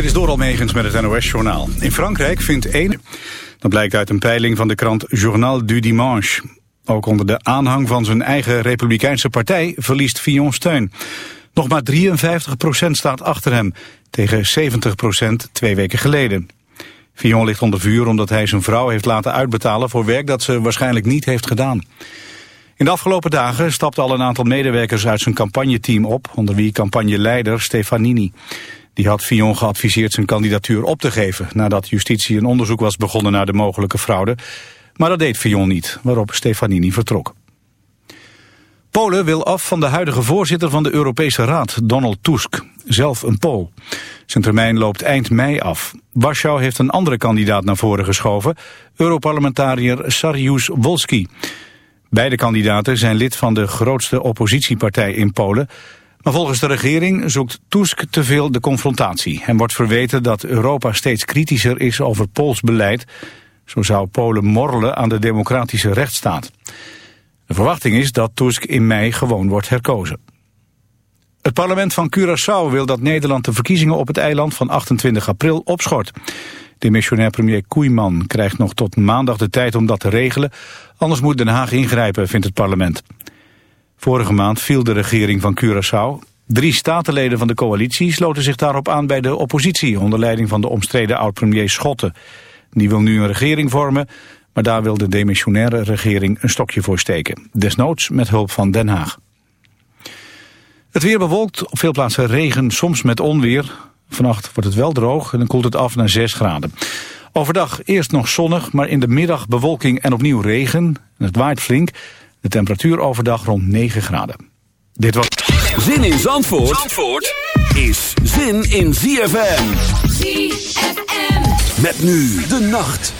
Dit is Doral Megens met het NOS-journaal. In Frankrijk vindt één... Dat blijkt uit een peiling van de krant Journal du Dimanche. Ook onder de aanhang van zijn eigen republikeinse partij verliest Fillon steun. Nog maar 53% staat achter hem, tegen 70% twee weken geleden. Fillon ligt onder vuur omdat hij zijn vrouw heeft laten uitbetalen... voor werk dat ze waarschijnlijk niet heeft gedaan. In de afgelopen dagen stapten al een aantal medewerkers uit zijn campagneteam op... onder wie campagneleider Stefanini. Die had Fillon geadviseerd zijn kandidatuur op te geven... nadat justitie een onderzoek was begonnen naar de mogelijke fraude. Maar dat deed Fillon niet, waarop Stefanini vertrok. Polen wil af van de huidige voorzitter van de Europese Raad, Donald Tusk. Zelf een Pool. Zijn termijn loopt eind mei af. Warschau heeft een andere kandidaat naar voren geschoven, Europarlementariër Sariusz Wolski. Beide kandidaten zijn lid van de grootste oppositiepartij in Polen, maar volgens de regering zoekt Tusk te veel de confrontatie. Hem wordt verweten dat Europa steeds kritischer is over Pools beleid. Zo zou Polen morrelen aan de democratische rechtsstaat. De verwachting is dat Tusk in mei gewoon wordt herkozen. Het parlement van Curaçao wil dat Nederland de verkiezingen op het eiland van 28 april opschort. Demissionair premier Koeiman krijgt nog tot maandag de tijd om dat te regelen. Anders moet Den Haag ingrijpen, vindt het parlement. Vorige maand viel de regering van Curaçao. Drie statenleden van de coalitie sloten zich daarop aan bij de oppositie... onder leiding van de omstreden oud-premier Schotten. Die wil nu een regering vormen, maar daar wil de demissionaire regering een stokje voor steken. Desnoods met hulp van Den Haag. Het weer bewolkt, op veel plaatsen regen, soms met onweer. Vannacht wordt het wel droog en dan koelt het af naar 6 graden. Overdag eerst nog zonnig, maar in de middag bewolking en opnieuw regen. Het waait flink. De temperatuur overdag rond 9 graden. Dit was... Zin in Zandvoort, Zandvoort is zin in ZFM. ZFM. Met nu de nacht.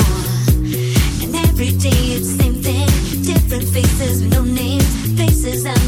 Places I've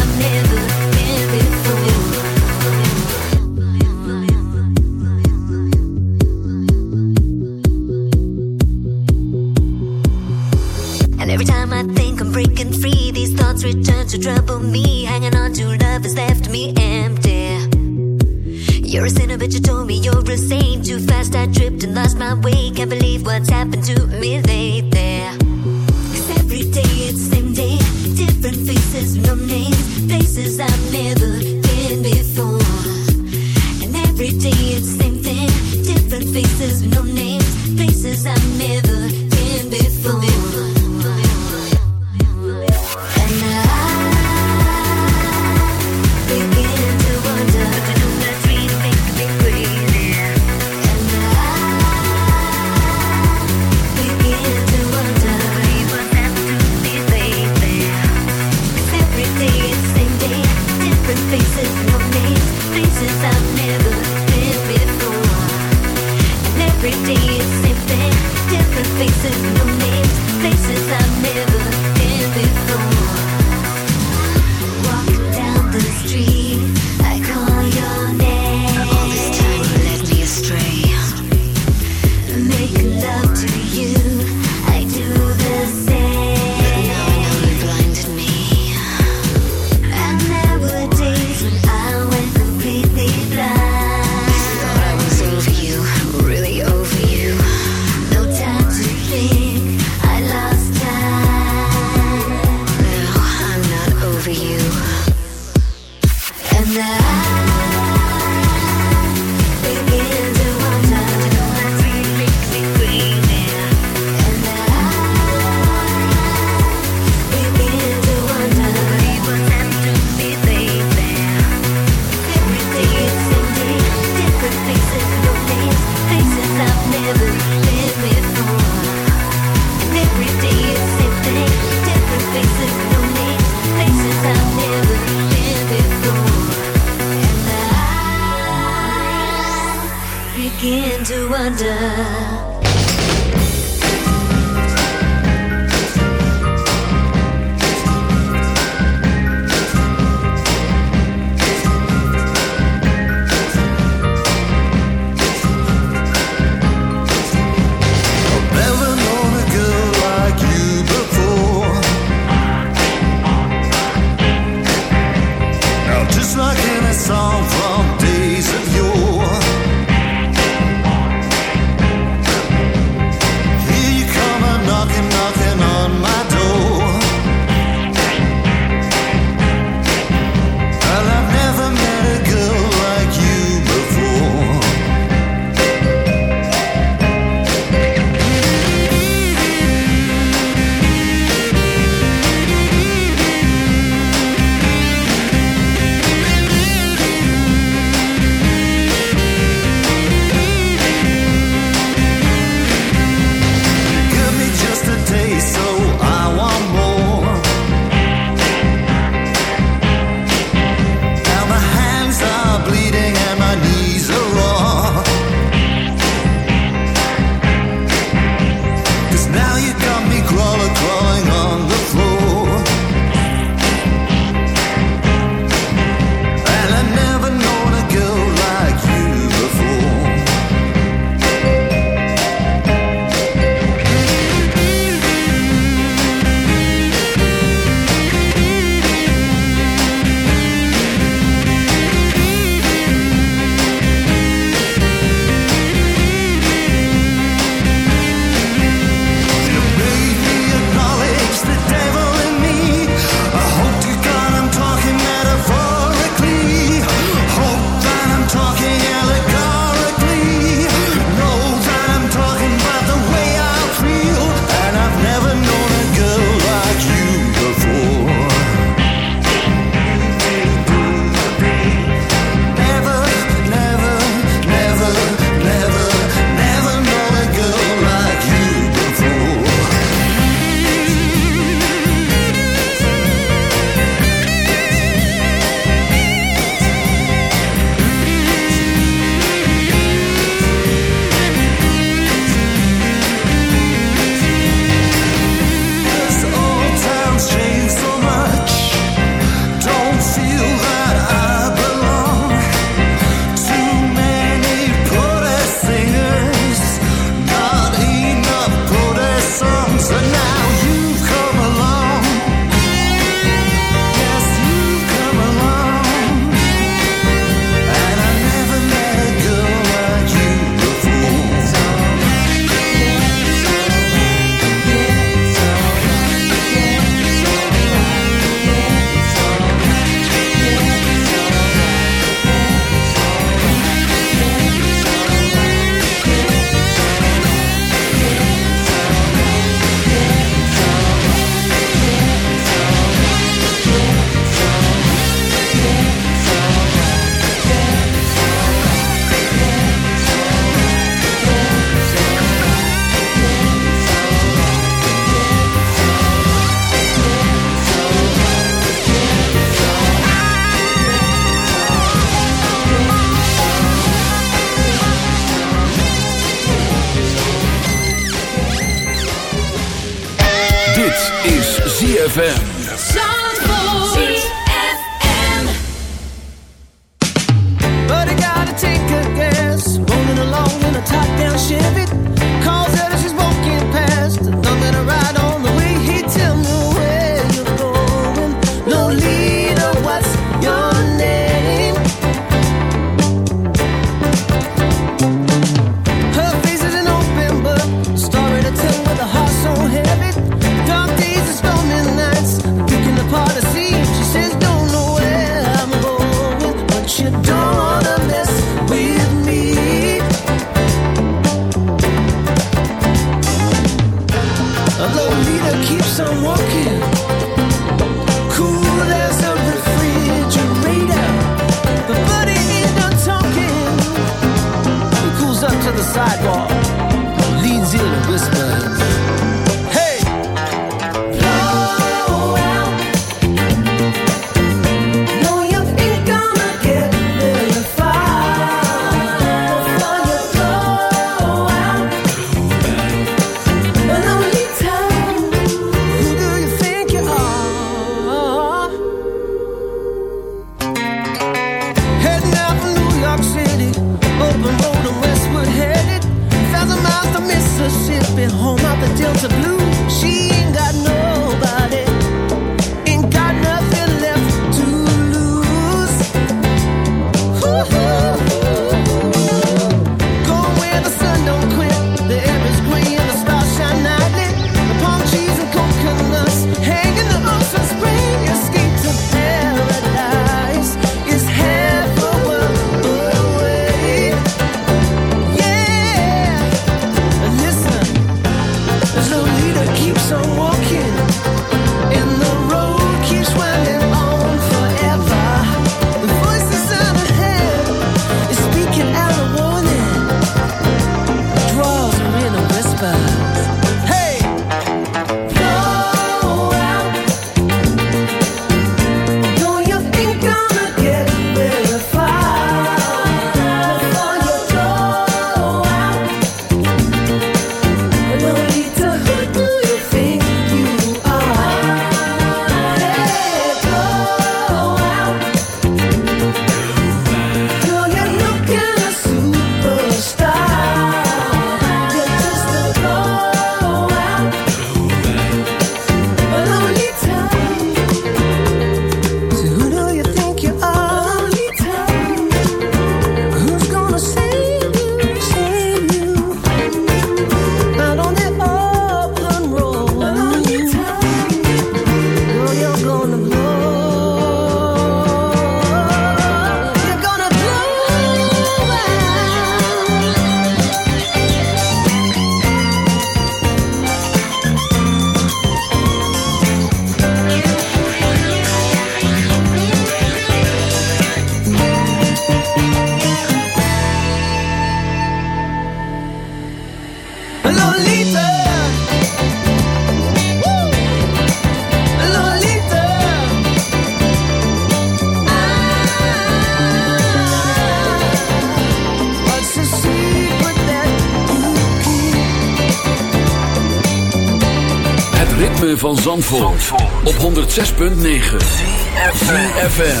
van Zandvoort, Zandvoort. op 106.9 CFFM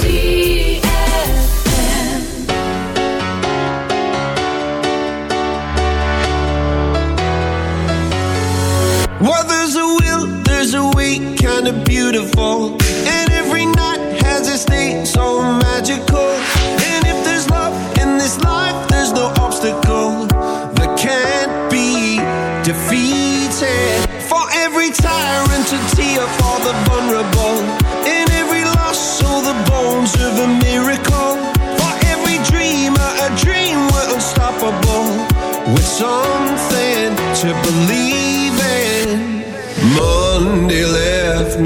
Well there's a will, there's a way, kinda beautiful. And every night has its state so magical.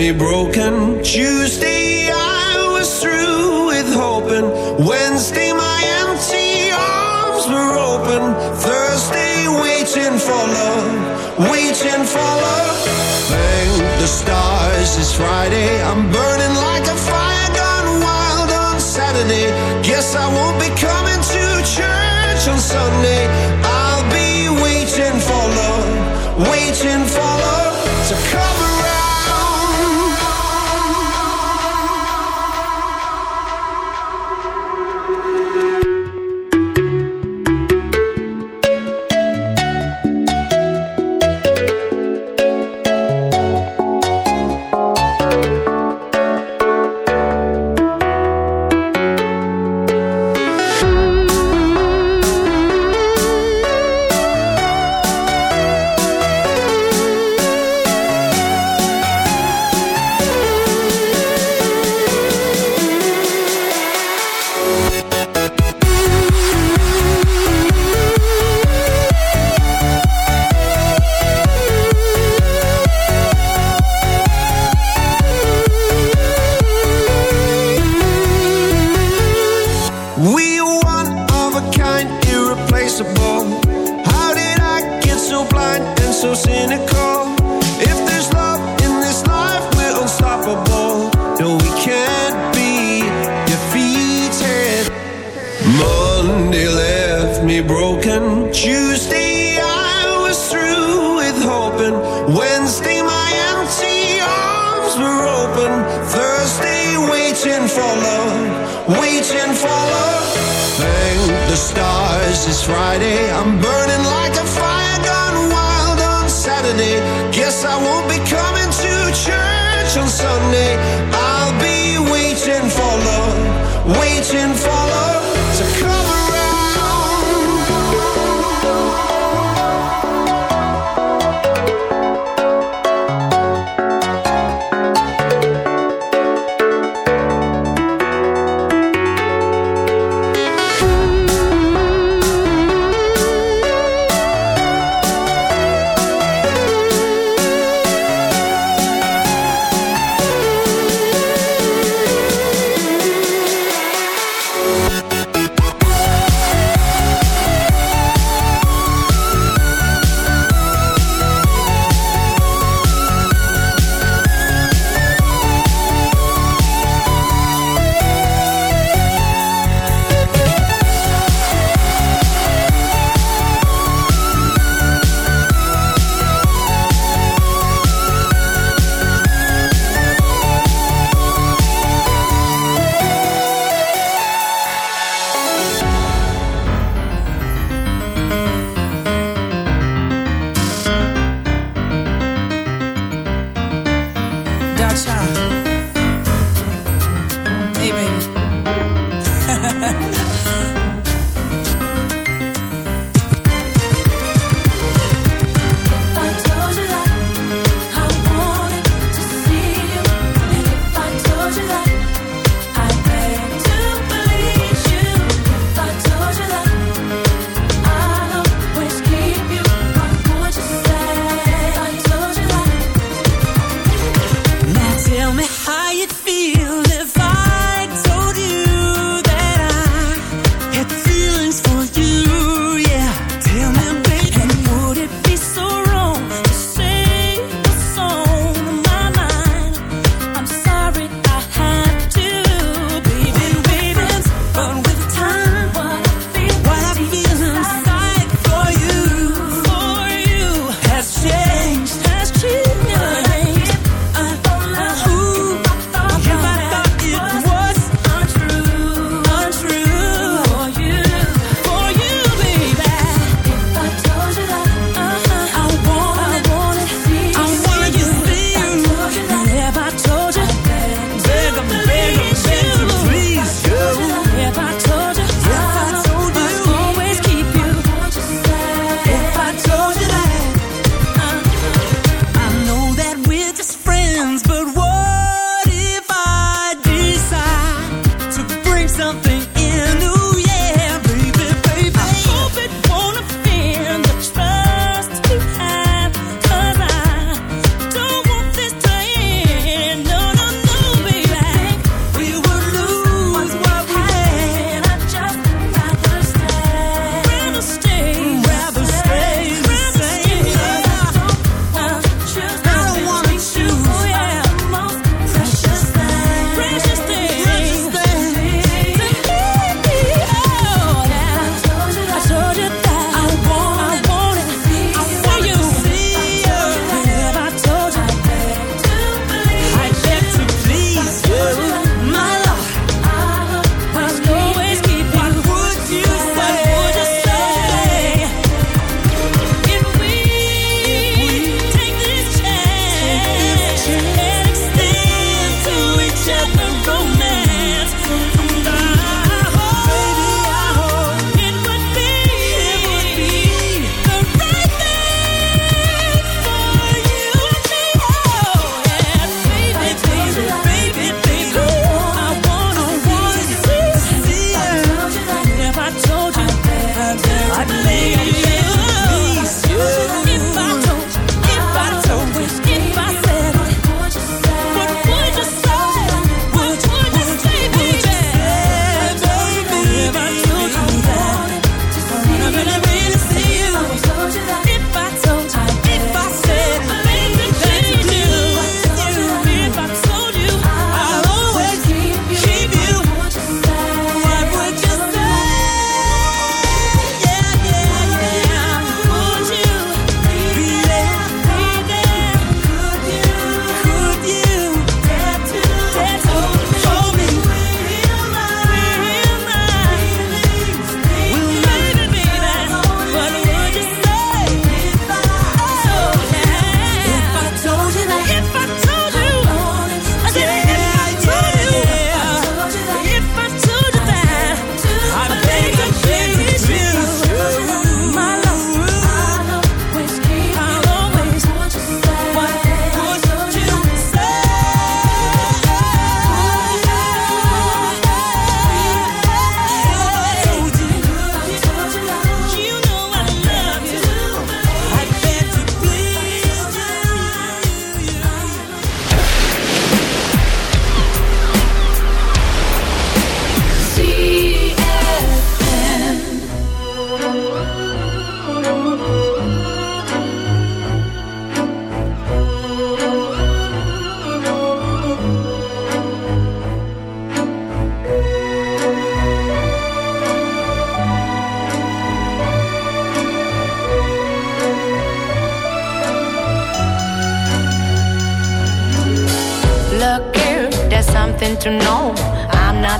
me broken. Choose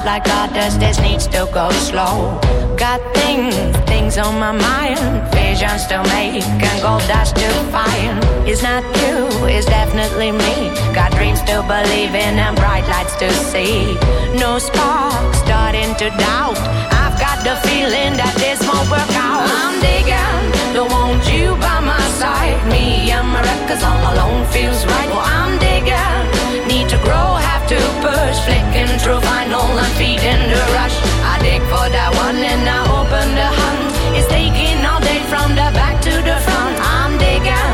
like others, this needs to go slow. Got things, things on my mind, visions to make, and gold dust to find. It's not you, it's definitely me. Got dreams to believe in and bright lights to see. No spark, starting to doubt. The feeling that this won't work out. I'm digging, don't want you by my side. Me and my records all alone feels right. Well, I'm digging, need to grow, have to push. Flicking through vinyl and feeding the rush. I dig for that one and I open the hunt. It's taking all day from the back to the front. I'm digging,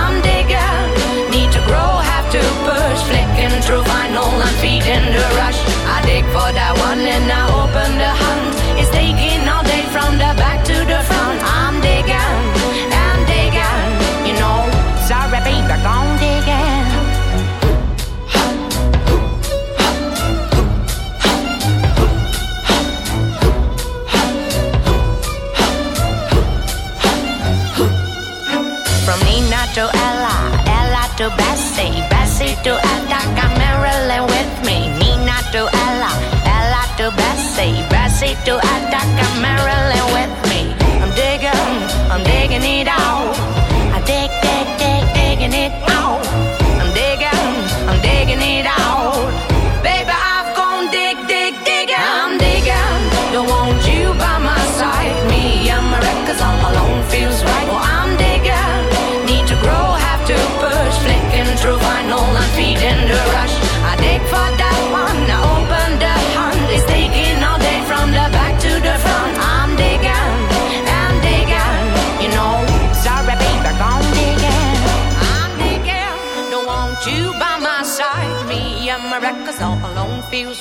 vinyl and feeding the rush. I dig for that one and I open the hunt. Bessie, Bessie to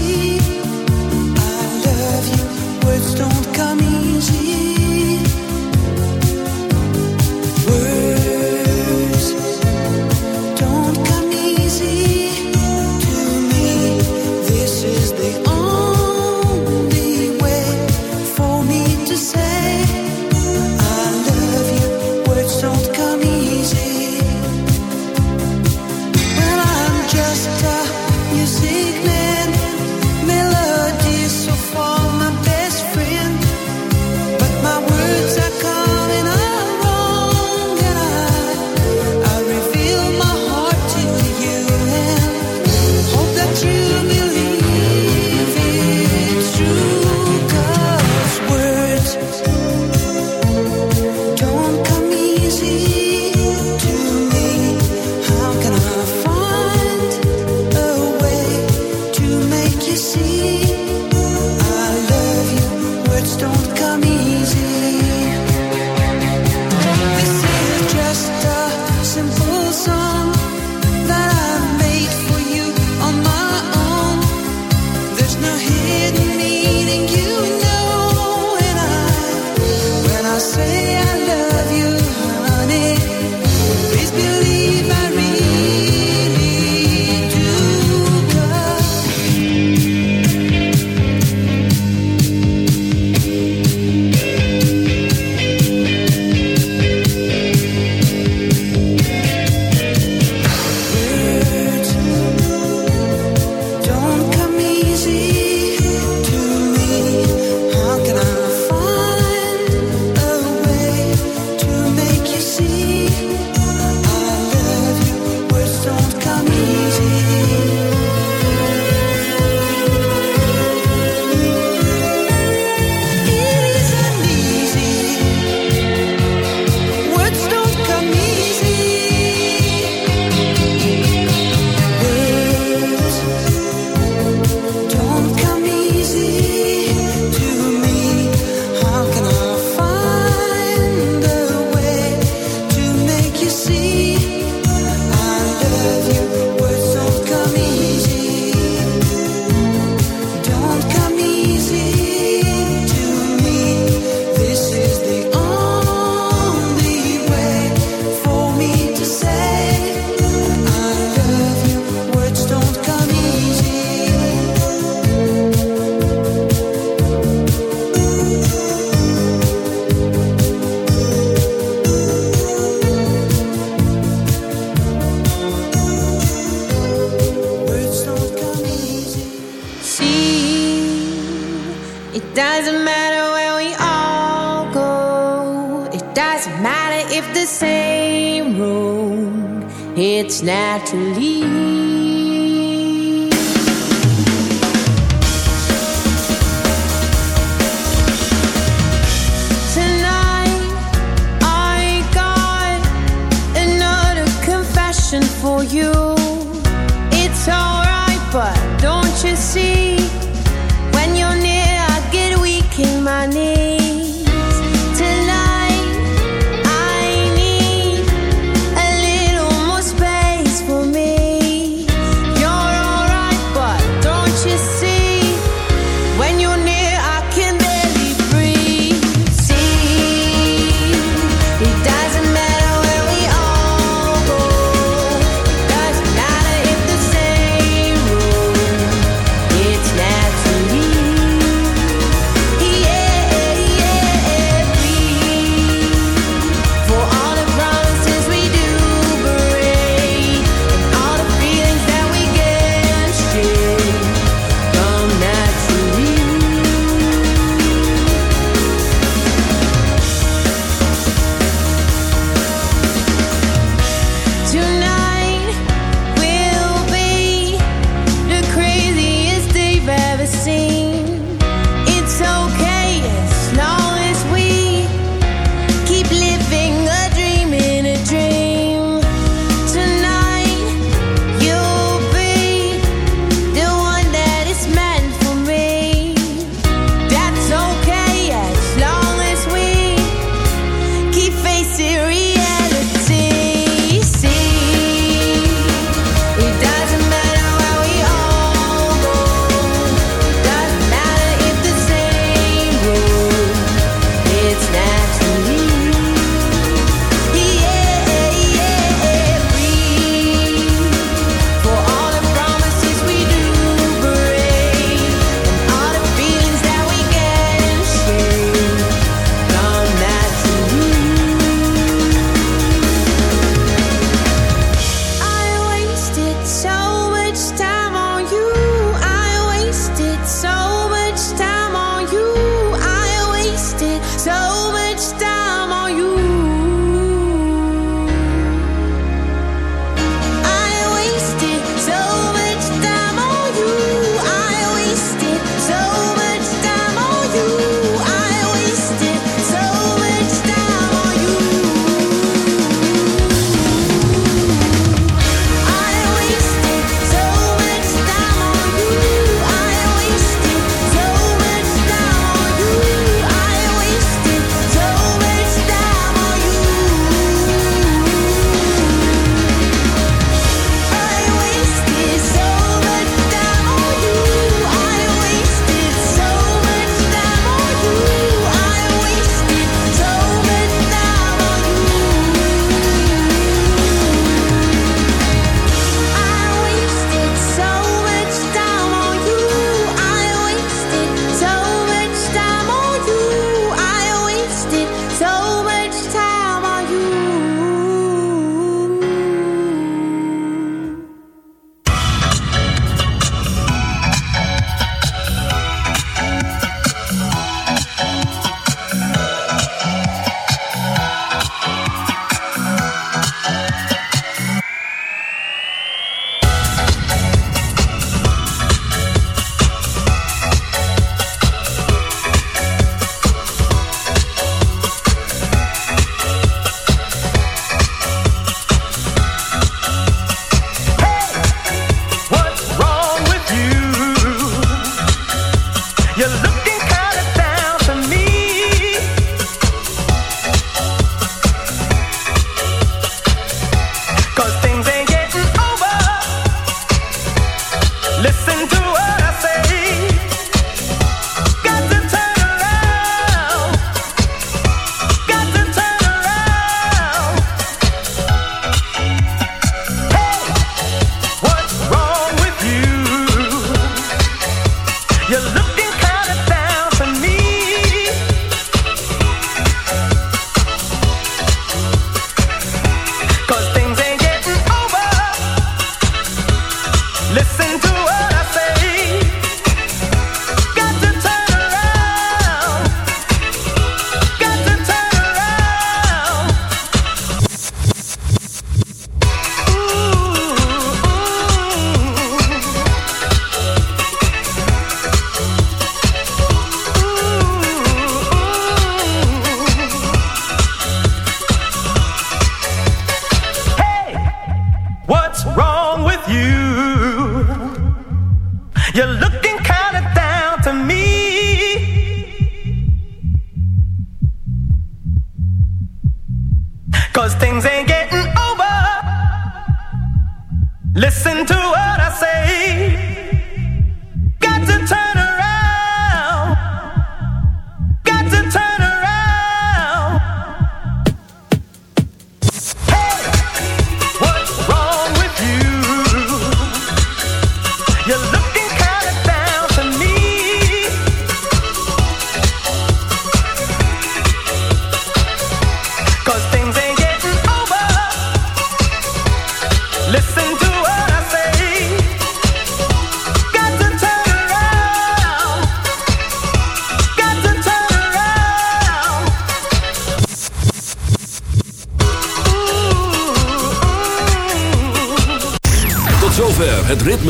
See